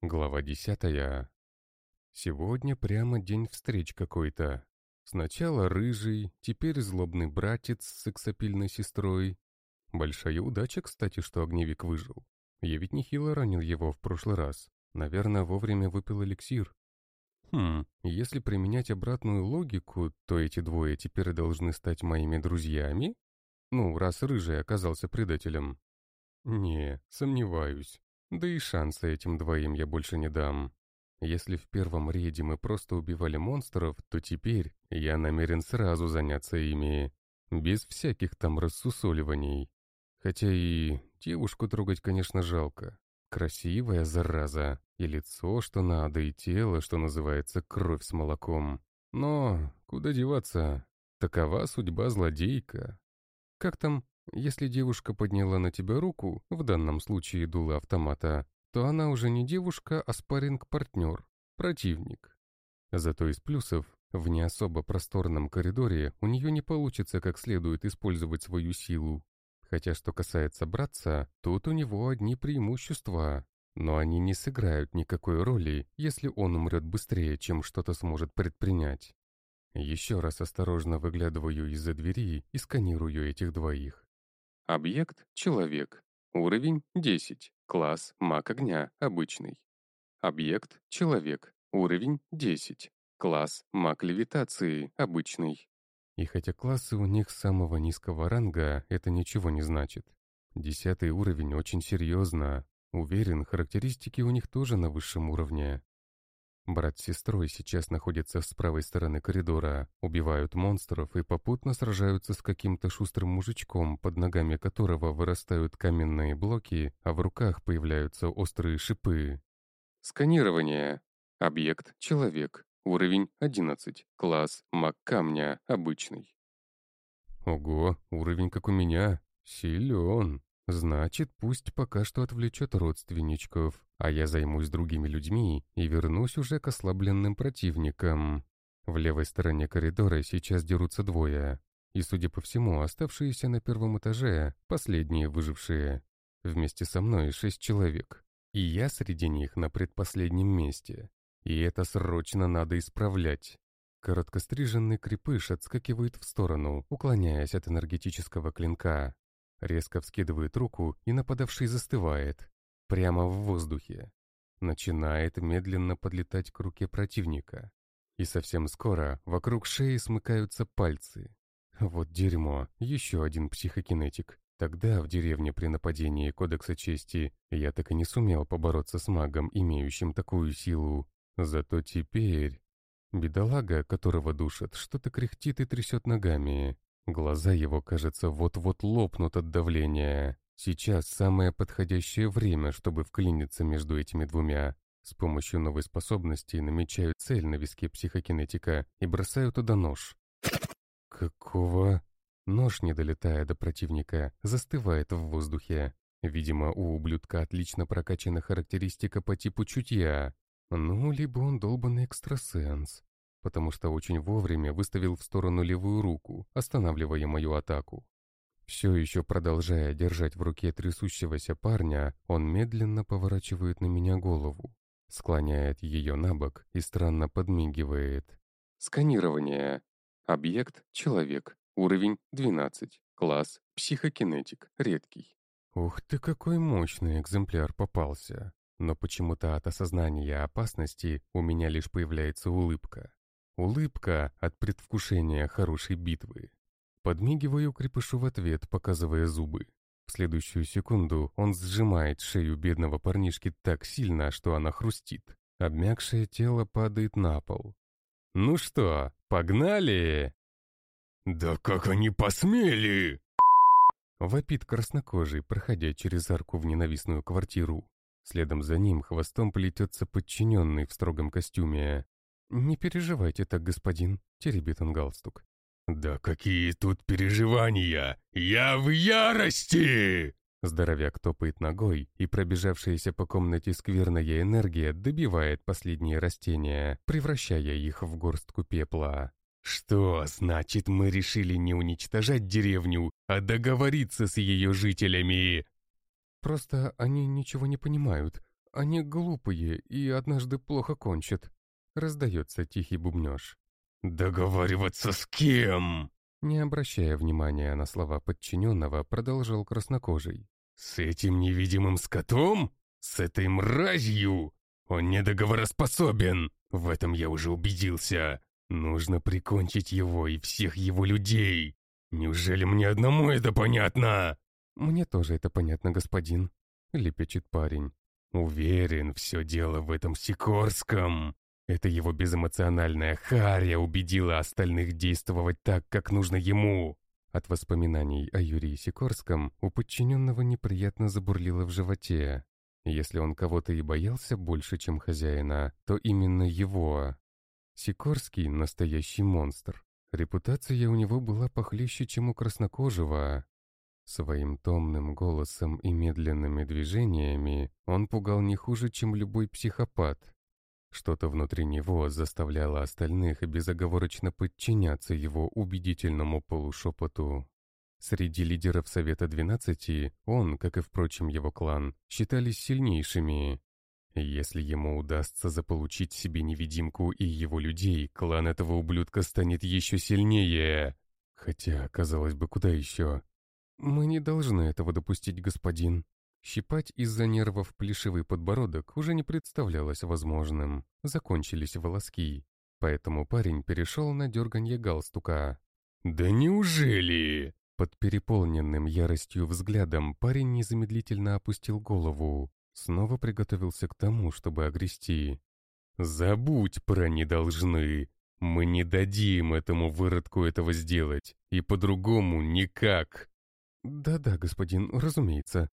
Глава десятая. Сегодня прямо день встреч какой-то. Сначала рыжий, теперь злобный братец с сексапильной сестрой. Большая удача, кстати, что огневик выжил. Я ведь нехило ранил его в прошлый раз. Наверное, вовремя выпил эликсир. Хм, если применять обратную логику, то эти двое теперь должны стать моими друзьями? Ну, раз рыжий оказался предателем. Не, сомневаюсь. Да и шанса этим двоим я больше не дам. Если в первом рейде мы просто убивали монстров, то теперь я намерен сразу заняться ими, без всяких там рассусоливаний. Хотя и девушку трогать, конечно, жалко. Красивая зараза, и лицо, что надо, и тело, что называется, кровь с молоком. Но куда деваться? Такова судьба злодейка. Как там если девушка подняла на тебя руку, в данном случае дула автомата, то она уже не девушка, а спарринг-партнер, противник. Зато из плюсов, в не особо просторном коридоре у нее не получится как следует использовать свою силу. Хотя что касается братца, тут у него одни преимущества, но они не сыграют никакой роли, если он умрет быстрее, чем что-то сможет предпринять. Еще раз осторожно выглядываю из-за двери и сканирую этих двоих. Объект — человек. Уровень — 10. Класс — маг огня, обычный. Объект — человек. Уровень — 10. Класс — маг левитации, обычный. И хотя классы у них самого низкого ранга, это ничего не значит. Десятый уровень очень серьезно. Уверен, характеристики у них тоже на высшем уровне. Брат с сестрой сейчас находятся с правой стороны коридора, убивают монстров и попутно сражаются с каким-то шустрым мужичком, под ногами которого вырастают каменные блоки, а в руках появляются острые шипы. Сканирование. Объект — человек. Уровень — 11. Класс — маг камня, обычный. Ого, уровень как у меня. Силен. Значит, пусть пока что отвлечет родственничков, а я займусь другими людьми и вернусь уже к ослабленным противникам. В левой стороне коридора сейчас дерутся двое, и, судя по всему, оставшиеся на первом этаже, последние выжившие. Вместе со мной шесть человек, и я среди них на предпоследнем месте. И это срочно надо исправлять. Короткостриженный крепыш отскакивает в сторону, уклоняясь от энергетического клинка, Резко вскидывает руку, и нападавший застывает. Прямо в воздухе. Начинает медленно подлетать к руке противника. И совсем скоро вокруг шеи смыкаются пальцы. Вот дерьмо, еще один психокинетик. Тогда, в деревне при нападении Кодекса Чести, я так и не сумел побороться с магом, имеющим такую силу. Зато теперь... Бедолага, которого душат, что-то кряхтит и трясет ногами. Глаза его, кажется, вот-вот лопнут от давления. Сейчас самое подходящее время, чтобы вклиниться между этими двумя. С помощью новой способности намечаю цель на виске психокинетика и бросаю туда нож. Какого? Нож, не долетая до противника, застывает в воздухе. Видимо, у ублюдка отлично прокачана характеристика по типу чутья. Ну, либо он долбанный экстрасенс потому что очень вовремя выставил в сторону левую руку, останавливая мою атаку. Все еще продолжая держать в руке трясущегося парня, он медленно поворачивает на меня голову, склоняет ее на бок и странно подмигивает. Сканирование. Объект — человек. Уровень — 12. Класс — психокинетик, редкий. Ух ты, какой мощный экземпляр попался. Но почему-то от осознания опасности у меня лишь появляется улыбка. Улыбка от предвкушения хорошей битвы. Подмигиваю крепышу в ответ, показывая зубы. В следующую секунду он сжимает шею бедного парнишки так сильно, что она хрустит. Обмякшее тело падает на пол. «Ну что, погнали?» «Да как они посмели!» Вопит краснокожий, проходя через арку в ненавистную квартиру. Следом за ним хвостом плетется подчиненный в строгом костюме. «Не переживайте так, господин», — теребит он галстук. «Да какие тут переживания! Я в ярости!» Здоровяк топает ногой, и пробежавшаяся по комнате скверная энергия добивает последние растения, превращая их в горстку пепла. «Что значит, мы решили не уничтожать деревню, а договориться с ее жителями?» «Просто они ничего не понимают. они глупые и однажды плохо кончат. Раздается тихий бубнеж. «Договариваться с кем?» Не обращая внимания на слова подчиненного, продолжил краснокожий. «С этим невидимым скотом? С этой мразью? Он недоговороспособен! В этом я уже убедился. Нужно прикончить его и всех его людей. Неужели мне одному это понятно?» «Мне тоже это понятно, господин», — лепечет парень. «Уверен, все дело в этом Сикорском. Это его безэмоциональная харя убедила остальных действовать так, как нужно ему». От воспоминаний о Юрии Сикорском у подчиненного неприятно забурлило в животе. Если он кого-то и боялся больше, чем хозяина, то именно его. Сикорский — настоящий монстр. Репутация у него была похлеще, чем у краснокожего. Своим томным голосом и медленными движениями он пугал не хуже, чем любой психопат. Что-то внутри него заставляло остальных безоговорочно подчиняться его убедительному полушепоту. Среди лидеров Совета 12 он, как и, впрочем, его клан, считались сильнейшими. Если ему удастся заполучить себе невидимку и его людей, клан этого ублюдка станет еще сильнее. Хотя, казалось бы, куда еще? Мы не должны этого допустить, господин. Щипать из-за нервов плешивый подбородок уже не представлялось возможным. Закончились волоски. Поэтому парень перешел на дерганье галстука. «Да неужели?» Под переполненным яростью взглядом парень незамедлительно опустил голову. Снова приготовился к тому, чтобы огрести. «Забудь про «не должны». Мы не дадим этому выродку этого сделать. И по-другому никак». «Да-да, господин, разумеется»,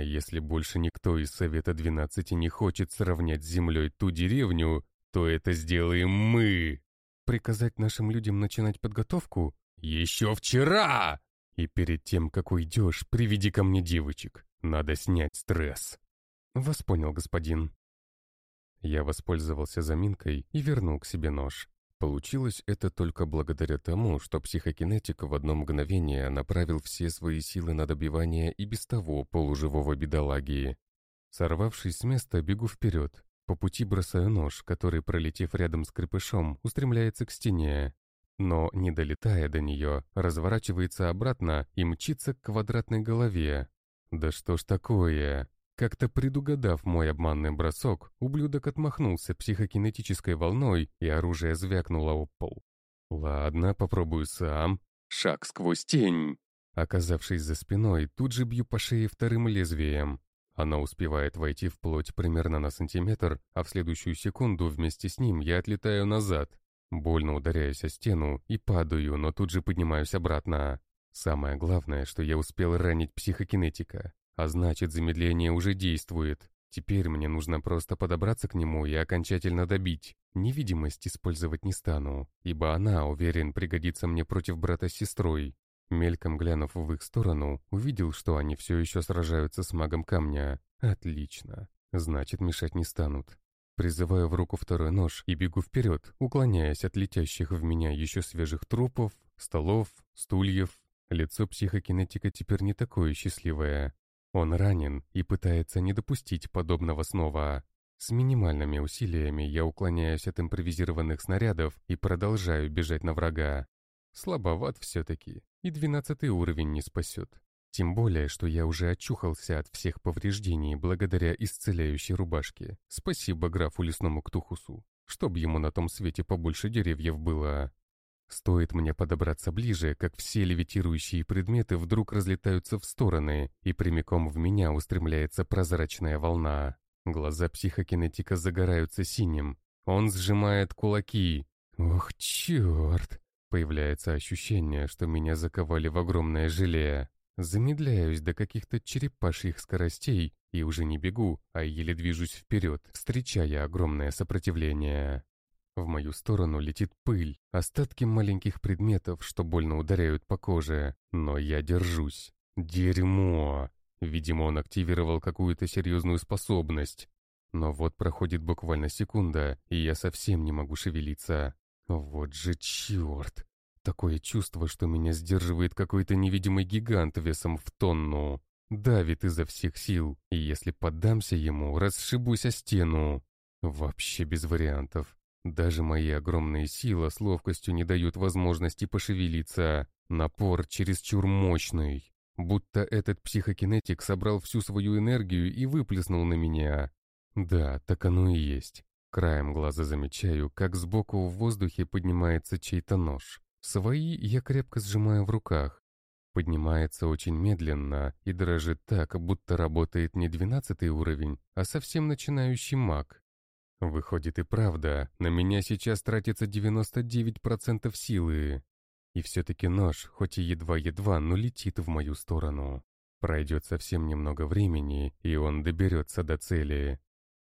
если больше никто из Совета 12 не хочет сравнять с землей ту деревню, то это сделаем мы. Приказать нашим людям начинать подготовку? Еще вчера! И перед тем, как уйдешь, приведи ко мне девочек. Надо снять стресс. Вас понял, господин. Я воспользовался заминкой и вернул к себе нож. Получилось это только благодаря тому, что психокинетик в одно мгновение направил все свои силы на добивание и без того полуживого бедолаги. Сорвавшись с места, бегу вперед. По пути бросаю нож, который, пролетев рядом с крепышом, устремляется к стене. Но, не долетая до нее, разворачивается обратно и мчится к квадратной голове. Да что ж такое? Как-то предугадав мой обманный бросок, ублюдок отмахнулся психокинетической волной, и оружие звякнуло об пол. Ладно, попробую сам. Шаг сквозь тень. Оказавшись за спиной, тут же бью по шее вторым лезвием. Она успевает войти в плоть примерно на сантиметр, а в следующую секунду вместе с ним я отлетаю назад. Больно ударяюсь о стену и падаю, но тут же поднимаюсь обратно. Самое главное, что я успел ранить психокинетика. А значит, замедление уже действует. Теперь мне нужно просто подобраться к нему и окончательно добить. Невидимость использовать не стану, ибо она, уверен, пригодится мне против брата с сестрой. Мельком глянув в их сторону, увидел, что они все еще сражаются с магом камня. Отлично. Значит, мешать не станут. Призываю в руку второй нож и бегу вперед, уклоняясь от летящих в меня еще свежих трупов, столов, стульев. Лицо психокинетика теперь не такое счастливое. Он ранен и пытается не допустить подобного снова. С минимальными усилиями я уклоняюсь от импровизированных снарядов и продолжаю бежать на врага. Слабоват все-таки, и двенадцатый уровень не спасет. Тем более, что я уже очухался от всех повреждений благодаря исцеляющей рубашке. Спасибо графу лесному Ктухусу. Чтоб ему на том свете побольше деревьев было. Стоит мне подобраться ближе, как все левитирующие предметы вдруг разлетаются в стороны, и прямиком в меня устремляется прозрачная волна. Глаза психокинетика загораются синим. Он сжимает кулаки. Ох, черт! Появляется ощущение, что меня заковали в огромное желе. Замедляюсь до каких-то черепашьих скоростей и уже не бегу, а еле движусь вперед, встречая огромное сопротивление. В мою сторону летит пыль, остатки маленьких предметов, что больно ударяют по коже. Но я держусь. Дерьмо! Видимо, он активировал какую-то серьезную способность. Но вот проходит буквально секунда, и я совсем не могу шевелиться. Вот же черт! Такое чувство, что меня сдерживает какой-то невидимый гигант весом в тонну. давит изо всех сил, и если поддамся ему, расшибусь о стену. Вообще без вариантов. Даже мои огромные силы с ловкостью не дают возможности пошевелиться. Напор чересчур мощный. Будто этот психокинетик собрал всю свою энергию и выплеснул на меня. Да, так оно и есть. Краем глаза замечаю, как сбоку в воздухе поднимается чей-то нож. Свои я крепко сжимаю в руках. Поднимается очень медленно и дрожит так, будто работает не двенадцатый уровень, а совсем начинающий маг. Выходит и правда, на меня сейчас тратится 99% силы. И все-таки нож, хоть и едва-едва, но летит в мою сторону. Пройдет совсем немного времени, и он доберется до цели.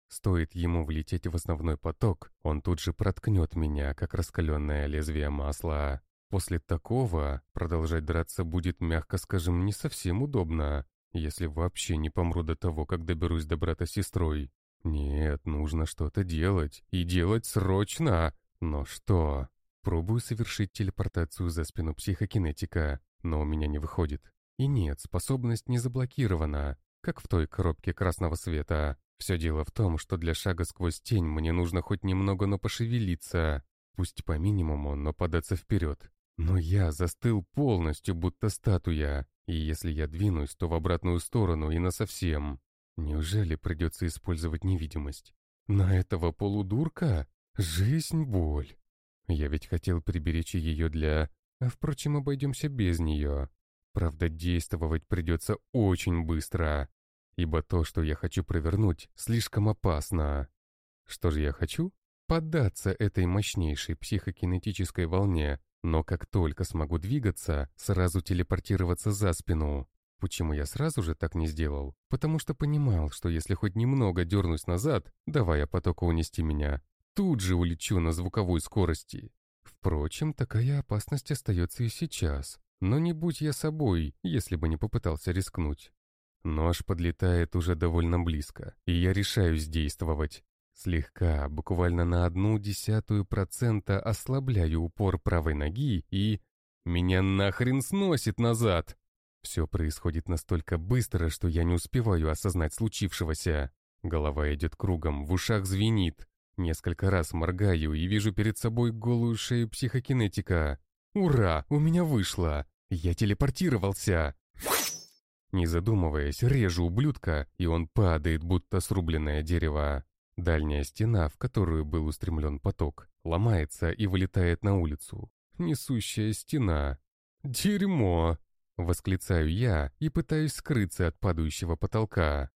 Стоит ему влететь в основной поток, он тут же проткнет меня, как раскаленное лезвие масла. После такого продолжать драться будет, мягко скажем, не совсем удобно, если вообще не помру до того, как доберусь до брата с сестрой. Нет, нужно что-то делать, и делать срочно. Но что? Пробую совершить телепортацию за спину психокинетика, но у меня не выходит. И нет, способность не заблокирована, как в той коробке красного света. Все дело в том, что для шага сквозь тень мне нужно хоть немного, но пошевелиться. Пусть по минимуму, но податься вперед. Но я застыл полностью, будто статуя. И если я двинусь, то в обратную сторону и насовсем. Неужели придется использовать невидимость? На этого полудурка? Жизнь — боль. Я ведь хотел приберечь ее для... А впрочем, обойдемся без нее. Правда, действовать придется очень быстро ибо то, что я хочу провернуть, слишком опасно. Что же я хочу? Поддаться этой мощнейшей психокинетической волне, но как только смогу двигаться, сразу телепортироваться за спину. Почему я сразу же так не сделал? Потому что понимал, что если хоть немного дернусь назад, давая потоку унести меня, тут же улечу на звуковой скорости. Впрочем, такая опасность остается и сейчас. Но не будь я собой, если бы не попытался рискнуть. Нож подлетает уже довольно близко, и я решаюсь действовать. Слегка, буквально на одну десятую процента ослабляю упор правой ноги и... Меня нахрен сносит назад! Все происходит настолько быстро, что я не успеваю осознать случившегося. Голова идет кругом, в ушах звенит. Несколько раз моргаю и вижу перед собой голую шею психокинетика. Ура, у меня вышло! Я телепортировался! Не задумываясь, режу ублюдка, и он падает, будто срубленное дерево. Дальняя стена, в которую был устремлен поток, ломается и вылетает на улицу. Несущая стена. «Дерьмо!» — восклицаю я и пытаюсь скрыться от падающего потолка.